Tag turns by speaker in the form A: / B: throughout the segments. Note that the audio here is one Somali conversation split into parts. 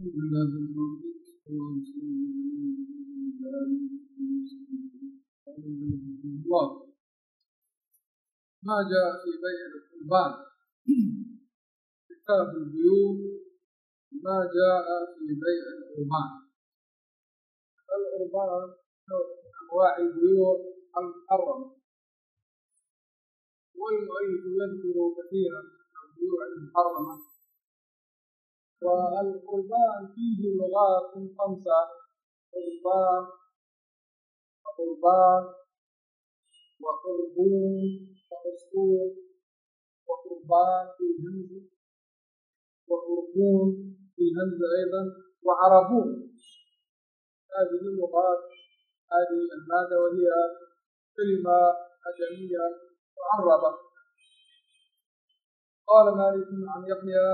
A: ما جاء في بيع القربان كتاب البيوع ما جاء في بيع القربان القربان أنواع البيوع المحرمة والمؤلف يذكر كثيرا البيوع المحرمة والقربان فيه لغات خمسة قربان وقربان وقربون وقصور وقربان في همزة وقربون في همزة أيضا وعربون هذه اللغات هذه المادة وهي كلمة أدمية معربة قال مالك عن يحيى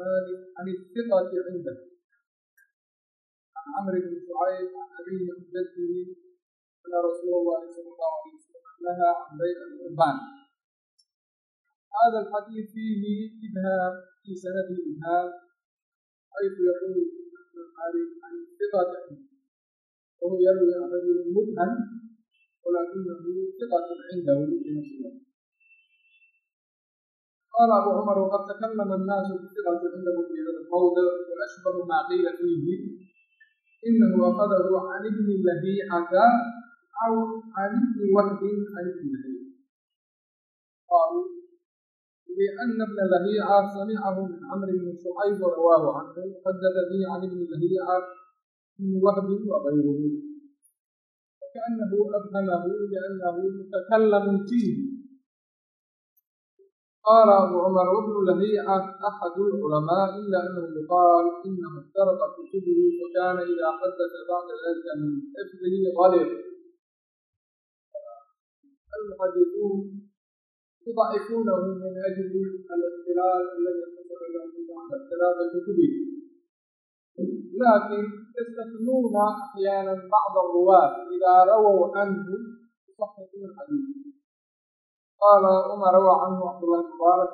A: مالك عن الثقة عنده عن عمرو بن شعيب عن أبيه عن جده أن رسول الله صلى الله عليه وسلم نهى عن بيع القربان هذا الحديث فيه إبهام في سنده إبهام حيث يقول مالك عن الثقة عنده وهو يروي عن رجل مبهم ولكنه ثقة عنده في نفسه قال أبو عمر وقد تكلم الناس كثيرا عنده في هذا الموضع ما قيل فيه إنه أخذه عن ابن لبيعة أو عن ابن وهب عن ابن لبيعة قالوا بأن ابن لبيعة سمعه من عمرو بن شعيب ورواه عنه حدث به عن ابن لبيعة بن وهب وغيره وكأنه أبهمه لأنه متكلم فيه qaala abu cumar wuxuu lahay can axad lculamaa ila anahu yuqaal inahu iftarqa kutubuhu fakaana idaa xadata bacda dalika min xifdihi qalib المحدثون يضعفونه من اجل الاختلاف الذي حصل له بعد اختلاف الكتب لكن يستثنون احيانا بعض الرواه اذا رووا عنه يصححون حديثه qaala cumar wa canhu cabdulahi mubaarak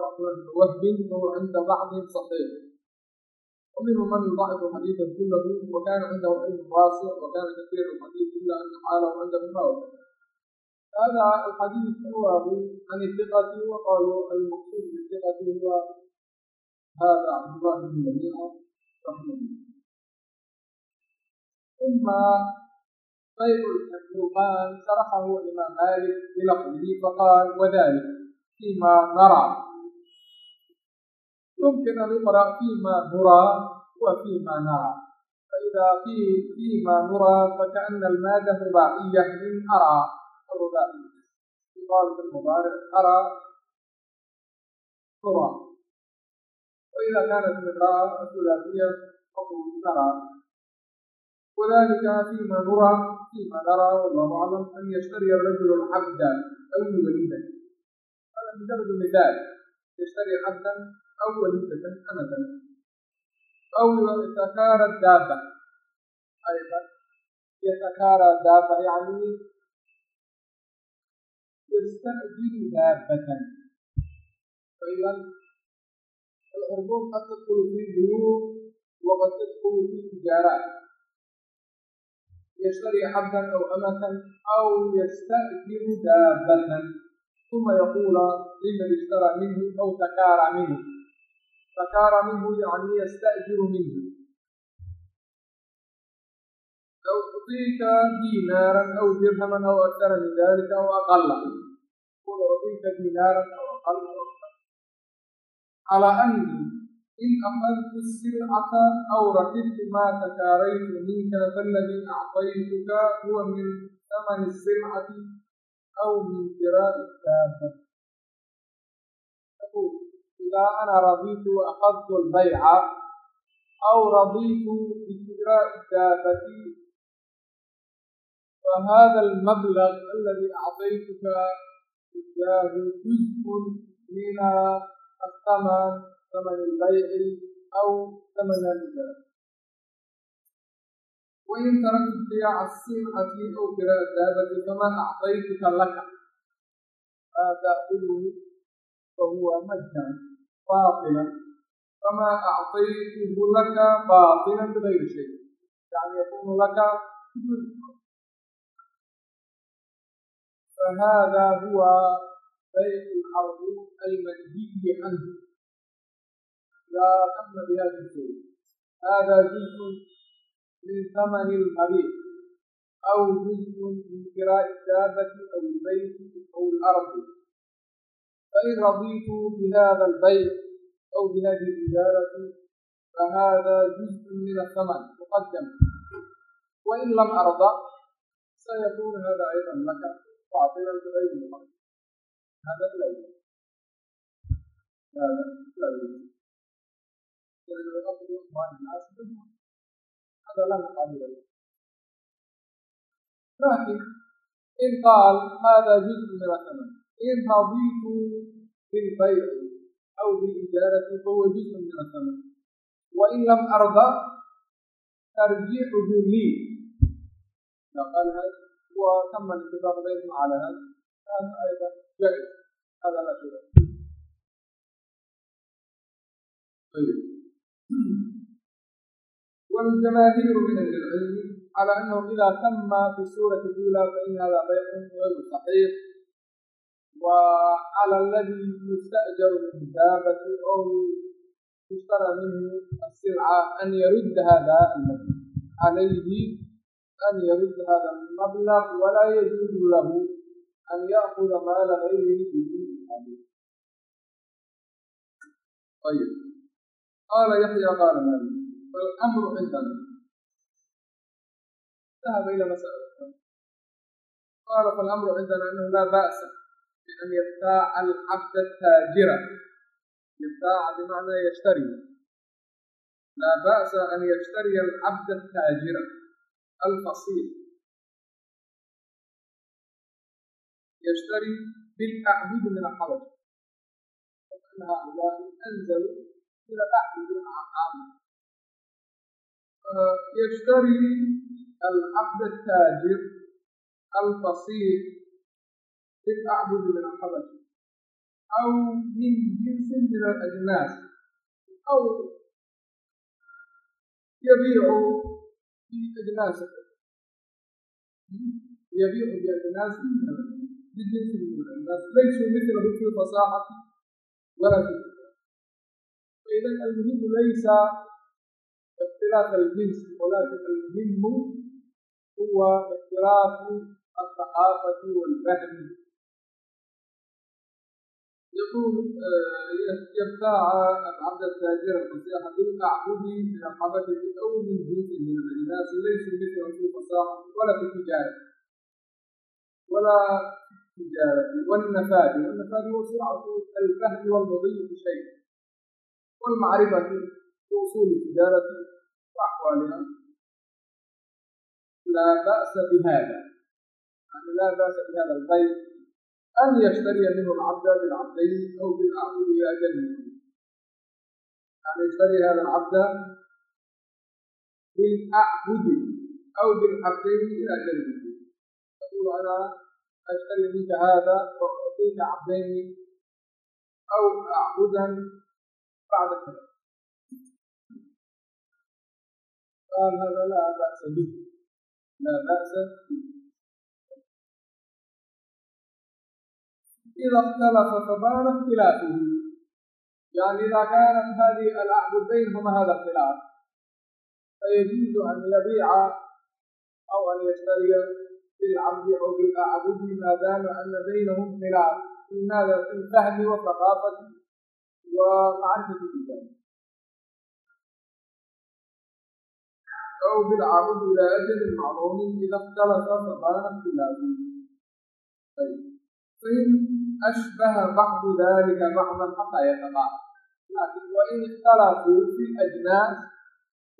A: wabinu cinda bacdihim saxiix ومنهم من يضعف حديثا كله وكان عنده علم واسع وكان كثير الحديث الا ان حاله عنده موت هذا الحديث رواه عن الثقة وقالوا المقصود بالثقة هو هذا عبد الله بن منيع رحمه الله ثم غير القرآن شرحه الإمام مالك بلفظه فقال وذلك فيما نرى يمكن أن يقرأ فيما نرى وفيما نرى فإذا قيل فيما نرى فكأن المادة رباعية من أرى الرباعية يقال المضارع أرى نرى وإذا كانت الرباعية الثلاثية فقل نرى وذلك فيما نرى فيما نرى والله أعلم أن يشتري الرجل حبدا أو وليدا هذا مجرد مثال يشتري عبدا أو وليدة حنثا أو يتكارى الدابة أيضا يتكارى الدابة يعني يستأذن دابة فإذا الحروب قد تدخل في بيوت وقد تدخل في تجارات yashtari xabdan aw amatan aw yastadiru daabatan uma yaqula liman ishtara minhu aw takaara minhu takaara minhu yani yastadiru minhu low udiika dinaaran aw dirhaman aw akara min dalika aw aqala udiika dinaaran aw aqala calaa anni in aqaltu silcata aw rakibtu maa takaaraytu minka faladii acطaytuka huwa min thamani silcati aw min kiraa'i daaba idaa ana radiitu waakadtu albayca aw radiitu bikidraa'i daabati fahada almablaq aladi acطaytuka iyaahu juzءun mina asaman thaman albayci aw thaman aljar wain taraktu biyaaca simcati ow kiraa daabati faman acdaytuka laka maa taakuluhu fahuwa majdan baatilan famaa acdaytuhu laka baatilan bigayri shay yani yakunu laka fahada huwa bayc alxarbi almanhiyi canhu yaa qabna ilaa jirkeed haadaa juzun min thamani alhabiib aw juzun min kiraa'i daabati aw lbayti aw lardi fain radiitu bihada albayc aw bihadihi ijaarati fahada juzun min athaman muqadam wain lam arda sayakuunu hada aydan laka faatilan bigayri muqadam hada la in qaal hada juz min ahaman in raditu bilbayci aw biijaarati fahuwa juzu min ahaman wain lam arda tarjicuhu lii وتم الاتفاق بينهم على هذا هذا ايضا جائز هذا لا شيء طيب والجماهير من العلم على أنه إذا تم في السورة الأولى فإن هذا بيع غير صحيح وعلى الذي يستأجر الكتابة أو يشترى منه السلعة أن يرد هذا عليه أن يرد هذا المبلغ ولا يجوز له أن يأخذ مال غيره في طيب qaala yaxya qaala maali falamru cindana dahaba ila masأlata qaala falamru cindana anahu laa ba'sa bian yaftaaca alcabda taajira yaftaaca bimacnaa yashtari laa ba'sa an yashtariya alcabda taajira alfasiil yashtari bilacbudi min alxabaj anha allahi anzalu تحت يشتري العبد التاجر الفصيح للأعبد من الحبشة أو من جنس من الأجناس أو يبيع بأجناسه يبيع بأجناس من الأجناس لجنس من الأجناس ليسوا مثله في فصاحة ولا في idan almuhimu laysa اktilaaf اljins walakin almuhimu huwa اktilaafu aلثaqaafati wاlfahmi يقول يبتاع العبد التاجر الفصيح بالمعبود برقبة أو من جزء من الناس ليس مثله في الفصاحة ولا في التجارة ولا في التجارة والنفاذ والنفاذ هو سرعة الفهم والمضي في شيء wlmacrifati usuuli tijaarati waaaliha laa ba'sa bihada laa ba'sa bihada albayt an yashtariya minhu alcabda bilcabdayn aw bilacquli ajali an yashtariya hada alcabda bilacbudi aw bilcabdayni ila ajali taqulu anaa ashtari minka hada wa ucطika cabdayni aw acbudan بعد الكلام إذا اختلف فبان اختلافه يعني إذا كانت هذه العهد بينهما هذا اختلاف فيجوز أن يبيع أو أن يشتري بالعبد أو بالأعبد ما دام أن بينهم خلاف في هذا في الفهم وثقافة waa lacagta ku dukaan aw bilcaabudu ilaaladin macluumin idaftalata sabaana ikhtilaafin fain ashbaha bacdu dalika bacdan xataa yatabac laakin wain ikhtalafuu fi ajnaas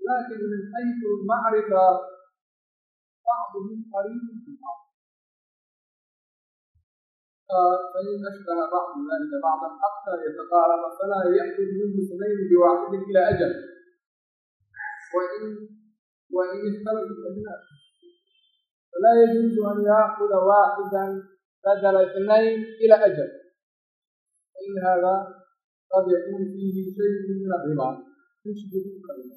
A: laakin min xaysu macrifa bacduhum qariibun fi bacd فإن أشبه بعض ذلك بعضا حتى يتقارب فلا يأخذ منه اثنين بواحد إلى أجل وإن وإن اختلف الأجناس فلا يجوز أن يأخذ واحدا بدل اثنين إلى أجل فإن هذا قد يكون فيه شيء من الربا يشبه الكلمة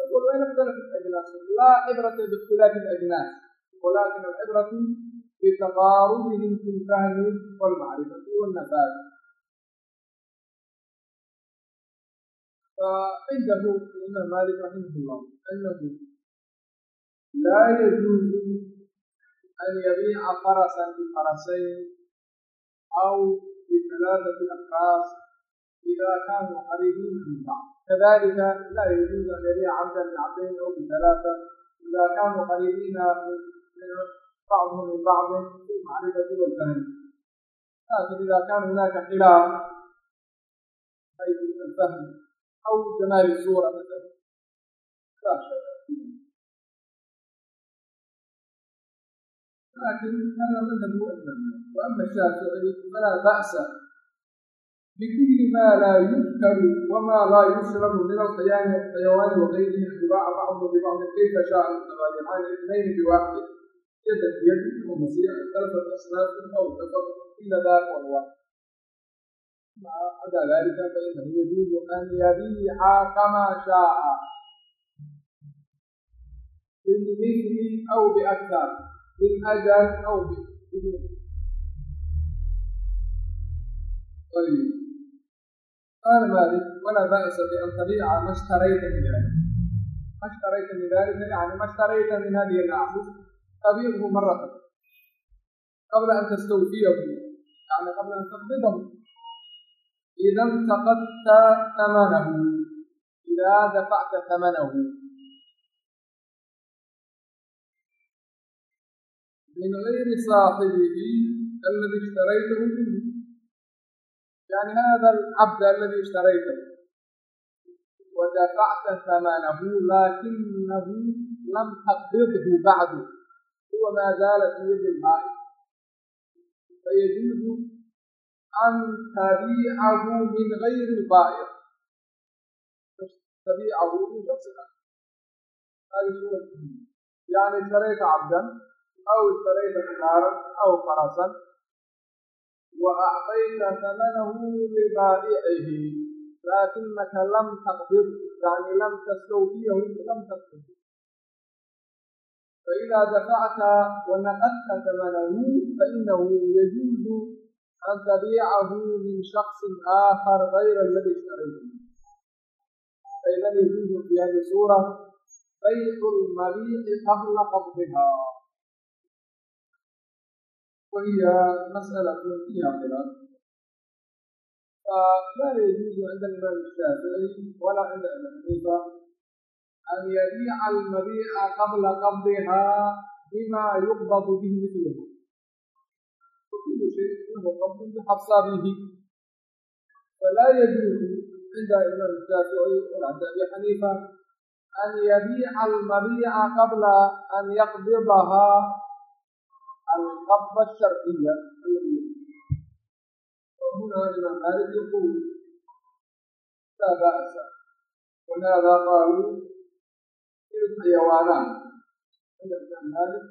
A: يقول وإن اختلفت الأجناس لا عبرة باختلاف الأجناس ولكن العبرة بتقاربهم في الفهم والمعرفة والنفاذ فعنده الإمام مالك رحمه الله أنه لا يجوز أن يبيع فرسا بفرسين أو بثلاثة أقراص إذا كانوا قريبين من بعض كذلك لا يجوز أن يبيع عبدا بعبدين أو بثلاثة إذا كانوا قريبين bacdhum libacdin fi macrifati walfahm laakiin ida kaana hunaaka khilaaf ay alfahm aw jamaali suura maala laakiin hada madhab almabni wa ama shaafici falaa ba'sa bikuli maa laa yudkaru wamaa laa yushrabu min alqiyaani alxayawaani waqayrihi ibaca bacdum libacdin kayfa shaaa tabaayicaan ibnayni biwaaxid كتسميته المسيح اختلفت أصناف أو اتفقت إلى ذاك والوقت مع عدا ذلك فإنه يجوز أن يبيح كما شاء بالمثل أو بأكثر بالأجل أو بدون طيب قال مالك ولا بأس بأن تبيع ما اشتريت من ذلك ما اشتريت من ذلك يعني ما اشتريت من هذه الأعشاب abiihu maratan qabla an tastawfiyahu yani qabla an taqbidahu ida intaqadta amanahu idaa dafacta amanahu min gayri saaxibihi aladi ishtaraytahu minhu yani hada alcabd aladi ishtaraytahu wadafacta amanahu laakinahu lam taqbidhu bacdu huwa maa zaala fi yadi lmaali fayajuuzu an tabicahu min gayri lbaa'ir tabicahu min shaksi kale hadi suura yani ishtarayta cabdan aw ishtarayta xijaaran aw farasan wa actayta thamanahu libaa'icihi laakinaka lam taqdir yani lam tastawfiyahu lam taqdir فإذا دفعت ونقدت ثمنه فإنه يجوز أن تبيعه من شخص آخر غير الذي اشتريته فالذي يجوز في هذه السورة بيع المبيع قبل قبضها وهي مسألة فيها خلاف فلا يجوز عند الإمام الشافعي ولا عند أبي حنيفة an yabiica almabiica qabla qabdihaa bimaa yuqbadu bihi mithluhu wakulu shay lahu qabdun bixabsaabihi falaa yajuuzu cinda imaam shaafici walcabdi abi xaniifa an yabiica almabiica qabla an yaqbidahaa alqabda asharciya وهنا لمن مالك يقول لا بأس وهذا قالوا؟ xayawaanaan madhabkan maalik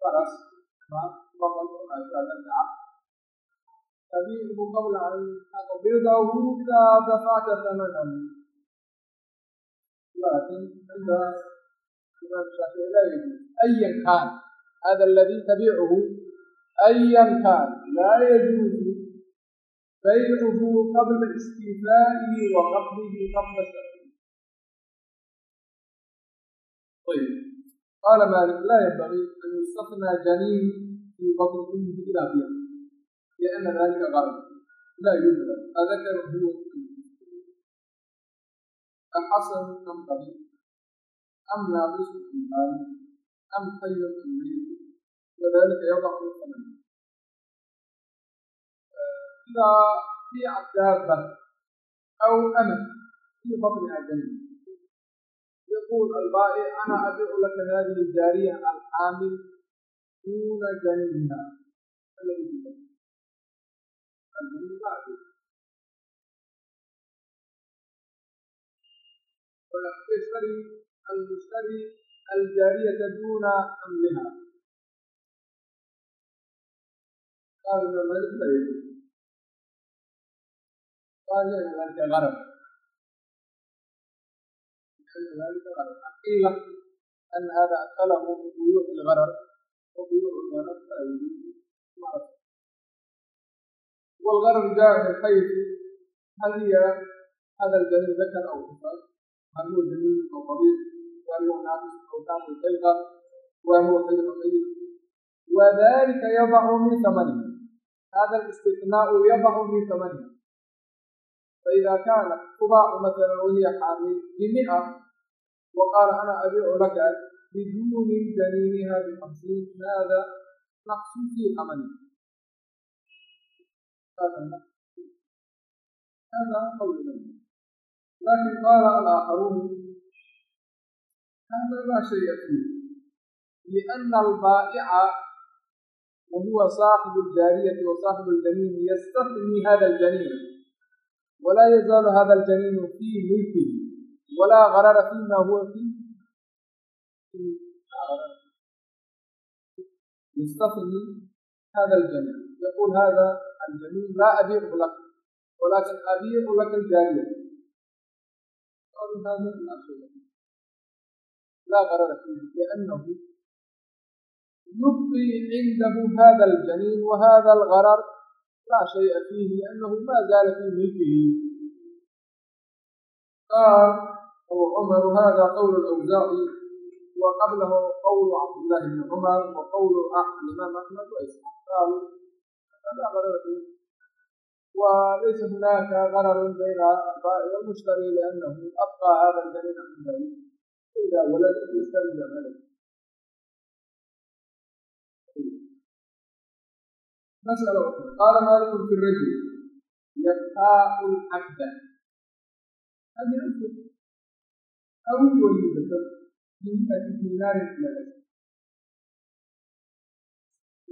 A: faras maal boqol aagaa tabiibu qabla an taqbidahu laa dafacta thamanan laakin istifaa'ihi wa qabla qaala maalik laa yanbagii an yustafnaa janiin fii batni ummihi ilaa biya lianna daalika qalb laa yudrak adakar huwa axasan am qabiil am naaqisu fi maali am tayyib fi mayl wadalika yadacu lqaman sidaa fi dabba aw ana fii batni ajani يقول البائع أنا أبيع لك هذه الجارية الحامل دون جنينها فيشتري المشتري الجارية دون حملها قال الملك لا يجوز قال لا غرب ila ana hada adkalahu min buyuuci lgarar wa buyuuc lgarar والغرر جاء من هل هي هذا الجنين ذكر أو أنثى هل هو جنين أو قبيح وهل هو ناقص أو كامل خلقة وهل هو حي قيد وذلك يضع من ثمنه هذا الاستثناء يضع من ثمنه فإذا كانت تضاع مثلا وهي حامل بمئة wa qaala ana abiicu laka biduuni daniiniha bixabsin maada naqsu fii amali laakin qaala alaakharuun hada laa shaya fiih liana albaa'ica wa huwa saaxibu aljaariyati wa saaxibu aljaniini yastafnii hada aljaniin walaa yazaalu hada aljaniinu fii mulkihi walaa karara fima huwa yastafni hada aljamiil yaqul hada aljamiil laa abiicu lak walaakin abiicu laka aljaariya laa karara fiihi liannahu يبقي عنده هذا الجنين وهذا الغرر. لا شيء فيه لأنه ما زال في ملكه. قال وعمر هذا قول الأوزاعي وقبله قول عبد الله بن عمر وقول الإمام أحمد وإسحاق قالوا هذا غرر وليس هناك غرر بين البائع والمشتري لأنه أبقى هذا الجنين من ذلك إذا ولد يشتري عمله مسألة قال مالك في الرجل يتاق الحبة هذه awliwalibasad min adinaari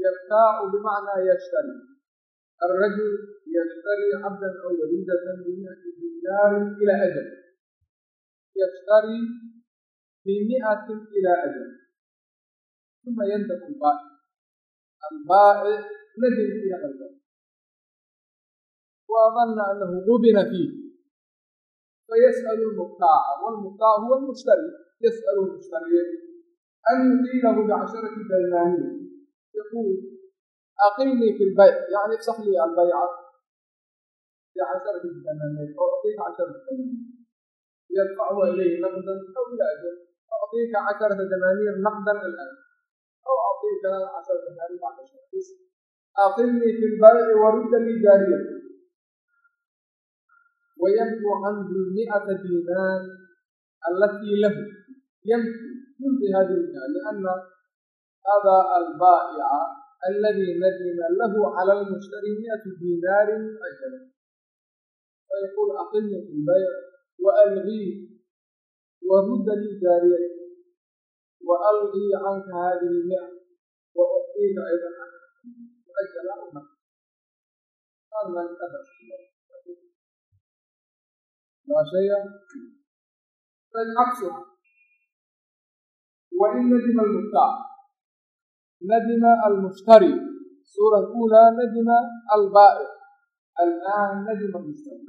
A: yabtaacu bimacnaa yashtari arajul yashtari cabdan aw walidatan bimiati dinaarin ila ajal yashtari bimiatin ila ajal uma yantaku baaci albaaci nadin iyo qalba wa dana anahu qubina fiih faysأl mubtaaca wlmubtaac huwa mushtari ysأl mushtariye an yudiilahu bcasharati balmaaniya yquul aqimnii fi lbayc yani ifsaxlii albayca bcasharati balmaaniya o acطiika casharata balmaaniya yadfachu ilayhi naqdan aw ila ajr acطiika casharata damaaniir naqdan alan aw acطiika casharata damaaniir bacda shartiis aqimnii fi lbayci warudda lidaariya wayanfu canhu miata diinaar allatii lahu yanfu yunfi hadilka liana adaa albaa'ica alladii nadima lahu cala lmushtari miatu diinaarin ajala fayaquul aqilni fi lbayc waalqii warudda lii jaariyati waalqii canka hadihi mia wa uctiika aydan ajala الحبشية بل عكسها وإن ندم المبتاع ندم المشتري الصورة الأولى ندم البائع الآن ندم المشتري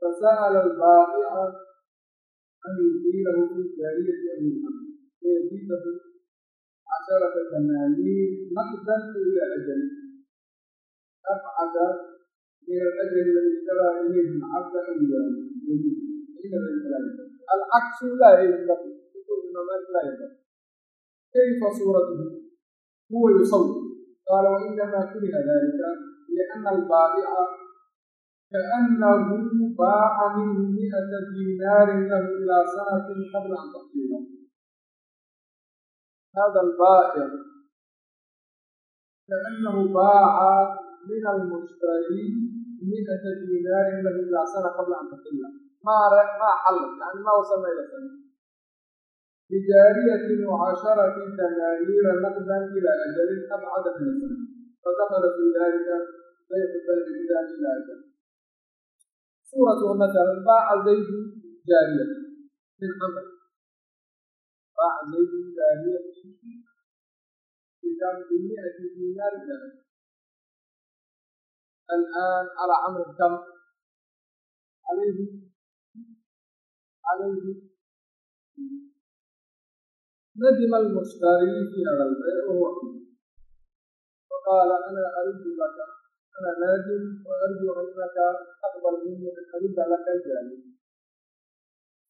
A: فسأل البائع أن يديره في جارية أمينة فيزيده عشرة دنانير نقدا إلى أجل أبعد min alajri aladi ishtaraa ilayhi alcabda an alcaksu laa yaqi kayfa suuratuhu huwa yusawir qaala wainamaa kuriha dalika liana albaabica kaanahu baaca minhu miata dinaarin lahu ilaa sanatin qabla an taqdiira hada albaabic kaanahu baaca min almustariin miata dinaarin lagu ilacsana qabla an taxilla maa xallad yani ma usan laylasan bijaariyatin wacasharati tamaaniira naqdan ila ajalin abcada min asana fadakala fi dalika baycu bayni bidan ila ajal suuratu matalan baaca zaydu jaariya min camr baaca zaydu jaariya bikamimiati dinaar jaariya الآن على عمر الدم عليه عليه ندم المشتري في هذا البيع وهو فقال أنا أرد لك أنا نادم وأرجو أنك تقبل مني أن أرد لك الجارية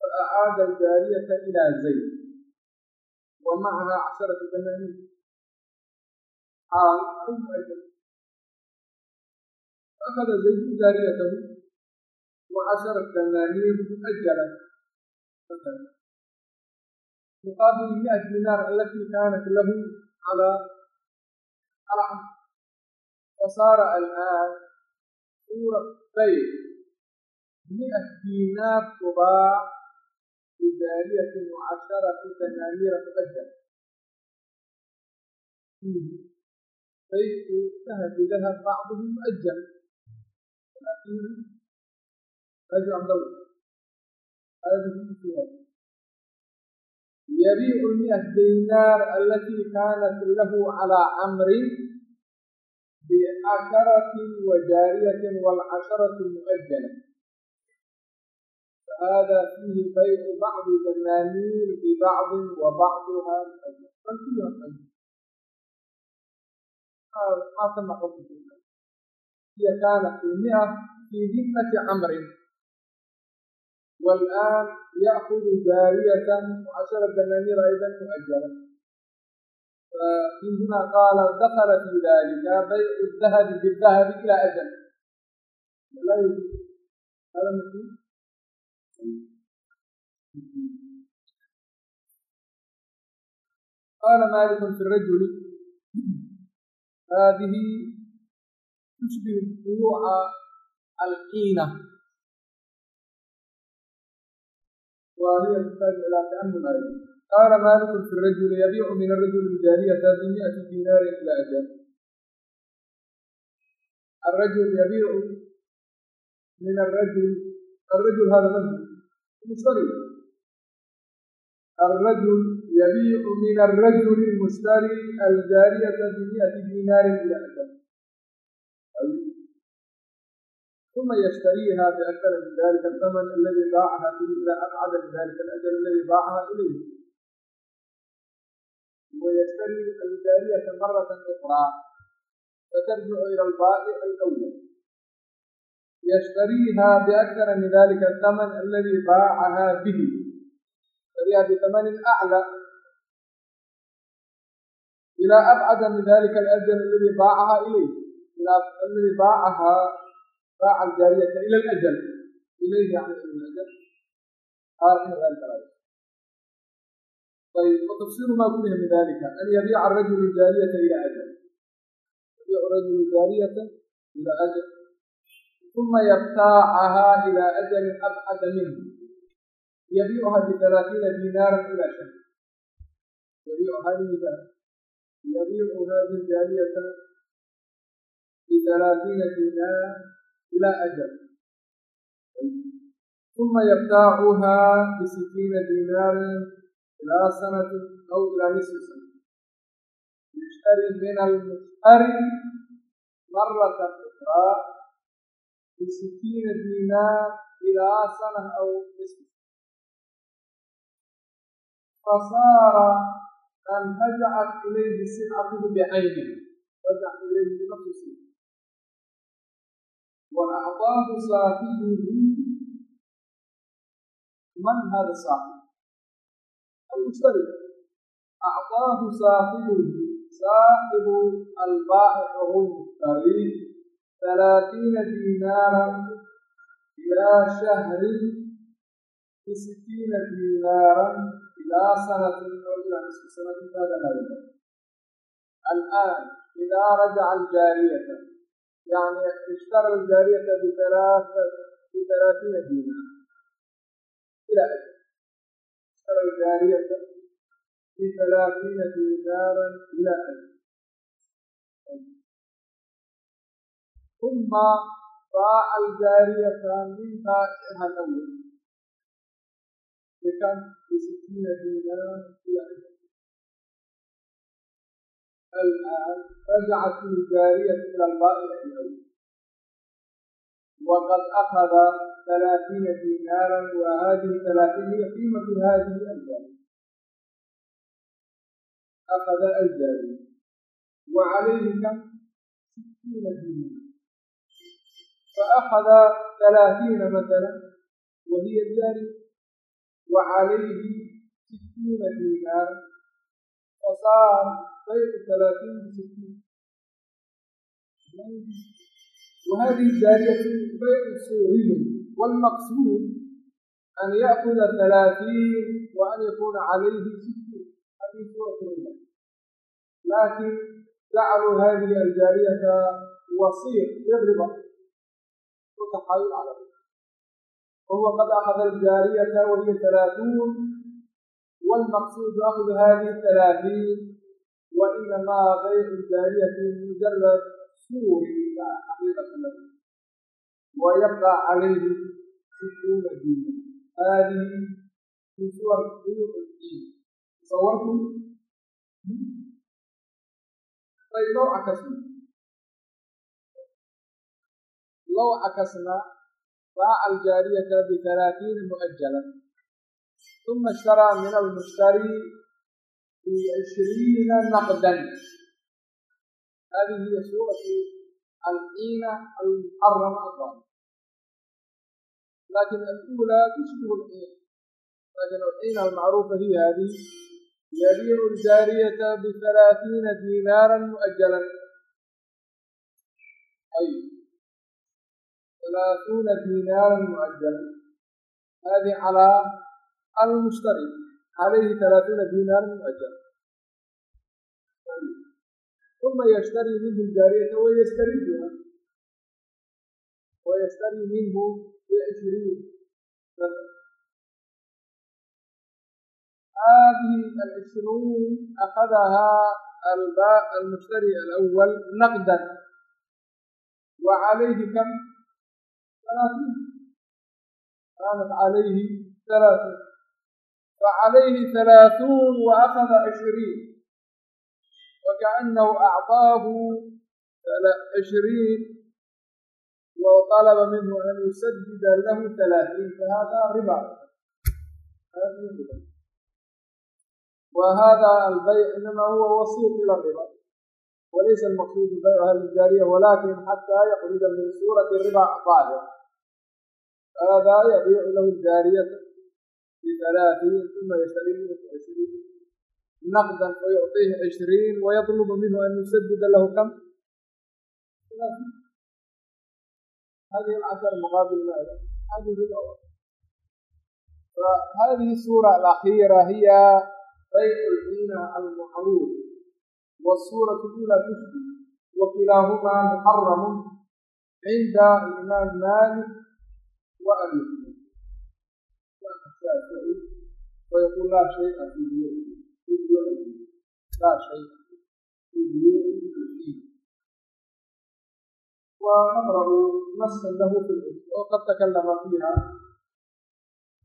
A: فأعاد الجارية إلى زيد ومعها عشرة دنانير قال أنت أجل أخذ زيد جاريته وعشر دنانير أجلا مثلا مقابل 100 دينار التي كانت له على العقد فصار الآن صورة بيع 100 دينار طباع بدارية وعشرة دنانير تؤجل بيع ذهب ذهب بعضهم مؤجل yabiicu miat daynaar alatii kaanat lahu calaa camrin bicasharatin wa jaariyatin waalcasharati muajala fahada fiihi baycu bacdi danaaniir bibacdin wa bacduha muajal iyo kaana qiimiha fii himati camrin waal-aan ya'kudu jaariyatan mucashara danaamir aydan muajala min huna qaala dakala fii dalika baycu dahabi bidahabi ilaa ajal qaala maalikun fi rajuli haadihi tushbihu fuyuuca alqiina qaala maalikun fi rajuli yabiicu min arajuli jaariyata bimiati dinaarin ila ajal. الرجل يبيع من الرجل الرجل هذا من المشتري الرجل يبيع من الرجل المشتري الجارية بمئة دينار إلى أجل ثم يشتريها بأكثر من ذلك الثمن الذي باعها فيه إلى أبعد من ذلك الأجل الذي باعها إليه ويشتري الجارية مرة أخرى فترجع إلى البائع الأول يشتريها بأكثر من ذلك الثمن الذي باعها به يشتريها بثمن أعلى إلى أبعد من ذلك الأجل الذي باعها إليه الذي باعها raaca jaariyata ila ljal ilayhi watafsiru ma kuliha min dalika an yabiica rajulu jaariyata ila ajal rajulu jaariyata ila ajal uma yabtaacahaa ila ajalin abcada minhu yabiicuha bialaaثiina diinaaran ila shan yabiicu haadi jaariyata bialaaثiina diinaar ilaa ajal uma yabtaacuhaa bisitiina dinaarin ilaa sanati aw ilaa nisfi sana yushtari min almushtari marata ukraa bisitiina dinaar ilaa sana aw nisfi fasaara an rajcat ilayhi silcatuhu bicaynihi rajac ilayhi binafsi wanaxdaahu saaxibihi man hada saaxib almushtari axdaahu saaxibuhu saaxibu albaaxiq ahu mushtari ثلاثين دينارا إلى شهر بستين دينارا إلى سنة أو إلى نصف سنة هذا الآن إذا رجع الجارية يعني اشترى الجارية بثلاثة بثلاثين دينار إلى أجل اشترى الجارية بثلاثين دينارا إلى أجل ثم باع الجارية منها إحدى بكم بستين دينارا إلى أجل rajacat iljaariyatu ila lbaai waqad akada alaaثiina dinaaran wa hadihi alaaثiin hiya qiimatu hadihi aljaariya akada aljaariya wa calayhi kam sittuuna diinaara faakada alaaثiina matala wa hiya jaariya wa calayhi sittuuna diinaara fasaar غير ثلاثين وستين وهذه الجارية بيع سوري والمقصود أن يأخذ ثلاثين وأن يكون عليه ستين هذه سورة لكن جعلوا هذه الجارية وصير بالربا وتحايل على الربا وهو قد أخذ الجارية وهي ثلاثون والمقصود أخذ هذه الثلاثين wa inamaa baycu jaariyati mujarad suuriga xaqiiqatan wa yabqaa calayhi sikuuna diina haadihi fi suwar buyuuqdiin tasawartum طيب لو عكسنا. لو عكسنا باع الجارية بثلاثين مؤجلا ثم اشترى من المشتري بعشرين نقدا هذه هي سورة الحين المحرمة الظاهرة لكن الأولى تشبه الحين لكن الحين المعروفة هي هذه يبيع الجارية بثلاثين دينارا مؤجلا أي ثلاثون دينارا مؤجلا هذه على المشتري alayhi alaaثiina dinaaran muajar uma yashtarii minhu jaariyata wayastariduha wayashtarii minhu biishriin hadihi alcishruun akadahaa almushtari alawal naqdan wa calayhi kam alaaثiin kaanat calayhi alaaثiin فعليه ثلاثون وأخذ عشرين وكأنه أعطاه عشرين وطلب منه أن يسدد له ثلاثين فهذا ربا وهذا البيع إنما هو وسيط إلى الربا وليس المقصود بيع هذه ولكن حتى يخرج من صورة الربا الظاهر هذا يبيع له الجارية bialaain uma yashtarii naqdan fayucطiihi cishriin wayatlubu minhu an yusadida lahu kam hadihi ashar muqaabil maada فهذه السورة الأخيرة هي بيع الزينة المحروم والسورة الأولى تشبه وكلاهما محرم عند الإمام مالك وأبي الشافعي ويقول لا شيء في ديونه في ديونه لا شيء في ديونه فيه ونقرأ نصا له في الأصول وقد تكلم فيها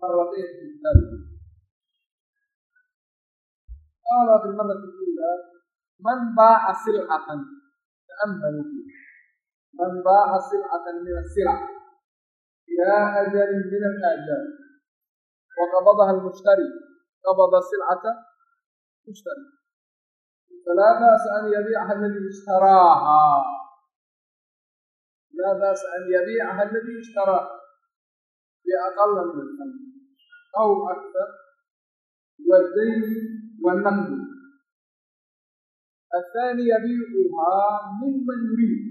A: مرتين في الكتاب قال في المرة الأولى من باع سلعة تأملوا فيه من باع سلعة من السلع إلى أجل من الآجال wa qabadaha almushtari qabada silcata mushtari falaa baasa an yabiicaha aladii ishtaraaha laa baasa an yabiicaha aladii ishtaraaha biaqala min alqam aw aktar waldayni wanaqdi athaani yabiicuhaa minman yuriid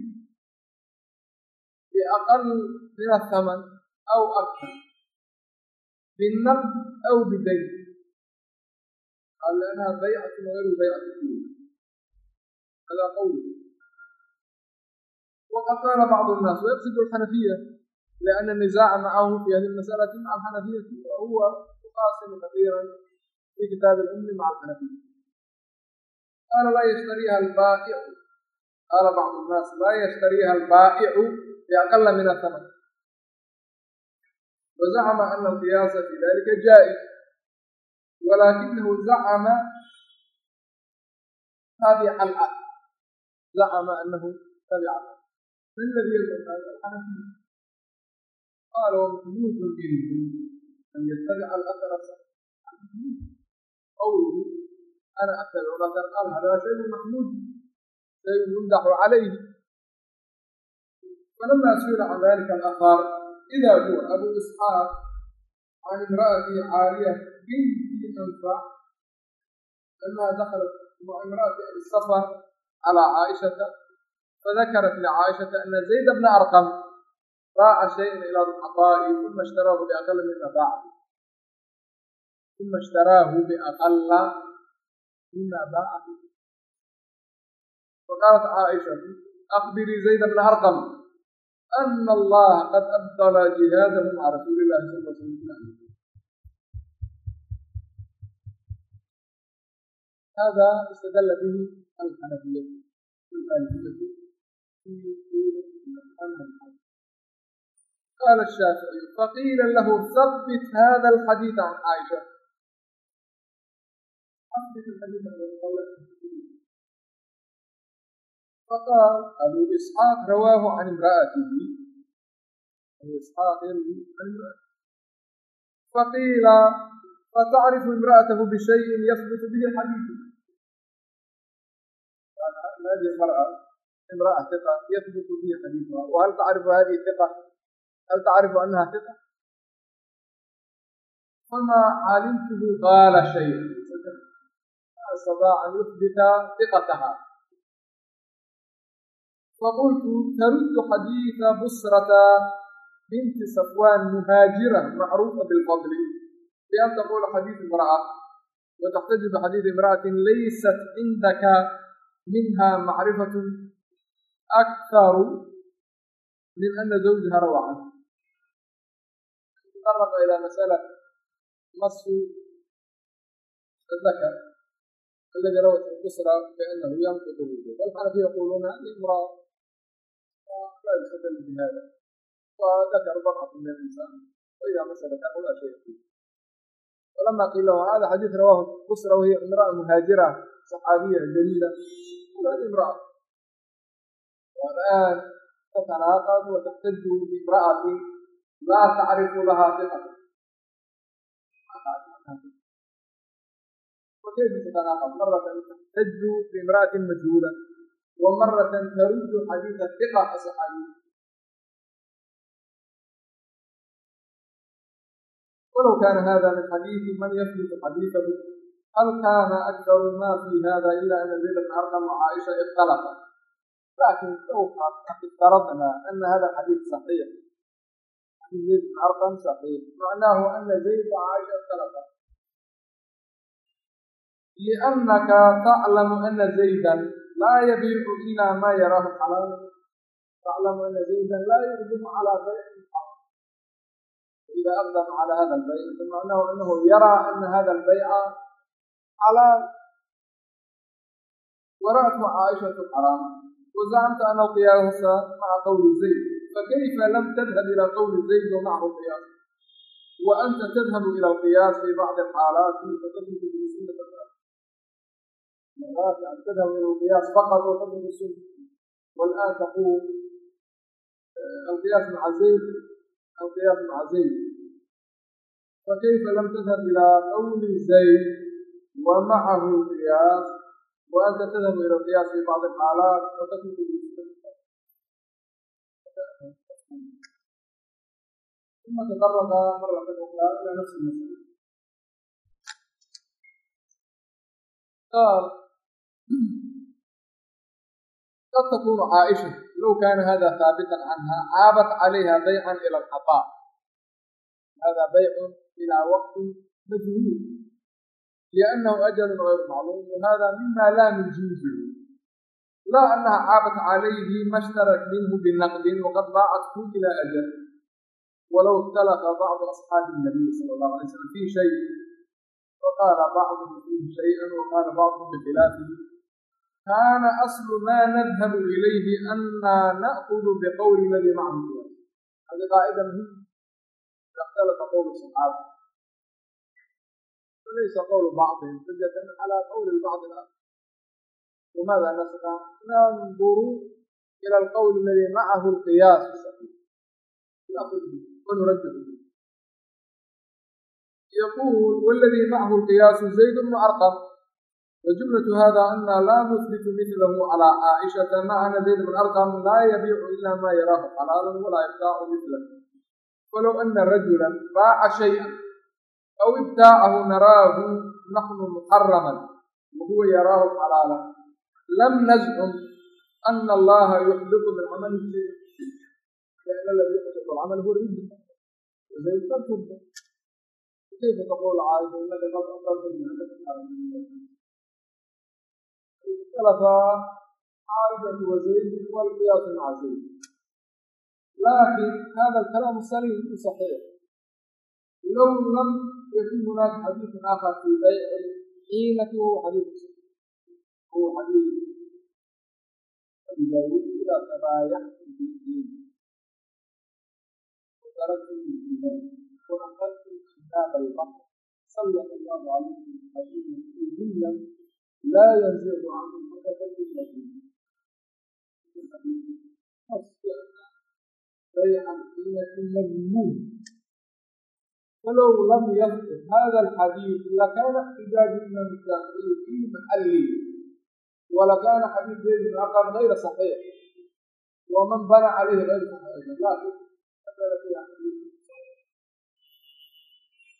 A: biaqal min athaman aw aktar binab aw biday alanaha baycatu magaru baycatu hada qawl وقد قال بعض الناس ويقصد الحنفية لأن النزاع معه في هذه المسألة مع الحنفية وهو يقاسم كثيرا في كتاب الأم مع الحنفية قال لا يشتريها البائع قال بعض الناس لا يشتريها البائع بأقل من الثمن وزعم أن القياس في ذلك جائز ولكنه زعم تابع العقل زعم أنه تابع العقل ما الذي يزعم هذا الحنفي قال ومحمود يريد أن يتبع الأثر قوله أنا أتبع الأثر قال هذا شيء محمود شيء يمدح عليه فلما سئل عن ذلك الأثر idaa buu abuu isxaaq can imra'ati caaliya binti anfac lamaa dakhalat imra'ati abi safar calaa caaishata fadakarat licaa'ishata ana zayda bna arqam baaca shayan ilaa ducataa'i uma ishtaraahu biaqala mima baaca uma ishtaraahu biaqala mima baaca faqaalat caaishatu akbirii zayda bna arqam ana allaha qad abdala jihaadahu maca rasuulilahi sal l slam hada istadalla bihi alxanafiya almaaliyatu qaala shaaficiyu faqiila lahu habbit hada alxadiida can caaisha فقال أبو إسحاق رواه عن امرأته أبو إسحاق يروي عن امرأته فقيل فتعرف امرأته بشيء يثبت به الحديث هذه المرأة امرأة ثقة يثبت به حديثها وهل تعرف هذه الثقة؟ هل تعرف أنها ثقة؟ فما علمته قال شيء استطاع أن يثبت ثقتها faqultu taridtu xadiida busrata binti safwaan muhaajira macruufa bilfadli bian taquula xadiid imra'a wa taxtaju bixadiidi imra'atin laysat cindaka minha macrifatu akharu min ana zawjaha rawaca taraqa ilaa masala masu الذكر الذي روت البصرى بأنه ينقض الوجود. والحنفية يقولون الامرأة فيستدل بهذا وذكر بضعة من الإنسان وإذا مسألة ولا شيء ولما قيل له هذا حديث رواه بصرة وهي امرأة مهاجرة صحابية جليلة هذه امرأة والآن تتناقض وتحتج بامرأة لا تعرف لها ثقة وكيف تتناقض مرة تحتج بامرأة مجهولة wa maratan taruddu xadiida iqa asaxaabiyi walow kaana hada min xadiidi man yafdidu xadiidahu hal kaana aktaru ma fi hada ila ana zayd bn arqam wa caaisha ikhtalafa laakin low iftaradna ana hada xadiid saxiix xadiid zayd bn arqam saxiix macnaahu ana zayd wa caaisha ikhtalafa liannaka taclamu ana zaydan laa yabiicu ilaa maa yaraahu xalaal faaclamu ana zaydan laa yurdimu calaa bayci ida aqdama calaa hada albayc bimacnahu anahu yaraa ana hada albayca xalaal wara'tu caaishatu xaraama wazacamta ana qiyaasa maca qowli zayd fakayfa lam tadhab ilaa qowli zayd wamacahu qiyaas wa anta tadhabu ila alqiyaas fi bacdi alxaalaat تدعو الى القياس فقط وتترك السنه والان تقول القياس مع زيد القياس مع زيد فكيف لم تذهب إلى قول زيد ومعه القياس وانت تذهب الى القياس في بعض الحالات وتترك ثم تطرق مرة أخرى إلى نفس المسألة قال qad takuunu caaisha low kaana hada haabitan canha caabat calayha baycan ila alcataa hada baycun ilaa waqtin majhuul. Liannahu ajalun gayru macluum wahada mima laa nujuuzu. Laa annaha caabat calayhi ma ishtarat minhu binaqdin waqad baacat ku ilaa ajal. Walow ikhtalafa bacdu asxaabi nabiy sala allahu alay slam fii shay. Faqaala bacduhum fiihi shayan waqaala bacduhum bikhilaafihi kaana aslu maa nadhabu ilayhi anaa na'kudu biqowli ladii macnua hadi qaa'ida muhiim ikhtalafa qowlu saxaaba falaysa qowlu bacdihim xujatan calaa qowli bacdi al-ar وماذا نصنع؟ ننظر إلى القول الذي معه القياس الصحيح. نأخذه ونرجحه يقول والذي معه القياس زيد بن wajumlatu hada ana laa nusbitu midlahu calaa caaishata maana zayd bn arqam laa yabiicu ila maa yaraahu xalaalan walaa ibtaacu milah walow ana rajulan baaca shayan aw ibtaacahu naraahu naxnu muxaraman wa huwa yaraahu xalaalan lam nazcum ana allaha yuxbitu min camali شيء اkhtalafa caaidatu wa zayd walqiyaas maca zayd laakin hada kalaamu salim u saxiix low lam yakun hunaaka xadiidun aakhar fii bayci xiinati wahuwa xadiidu wahuwa xadiidu abi daawuud ila tabaayactu bidiin وتركت الإيمان وأخذت كتاب البحر صلى الله عليه وسلم. جملة laa yanziqu canhu marka dabaycan walow lam yafqi hada alxadiidu lakaana ixtijaaju min fi maxalli walakaana xadiid zayd aqar gayra saxiix waman bana calayhi gayr saxiix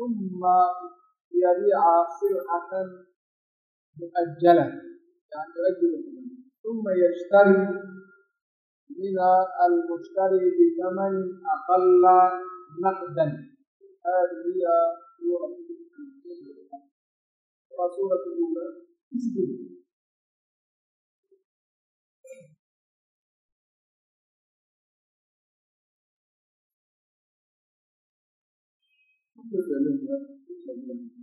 A: uma yabiica silcatan muajala uma yshtari min almushtari bitamanin aqala naqdan hadihiy sura 这个那个。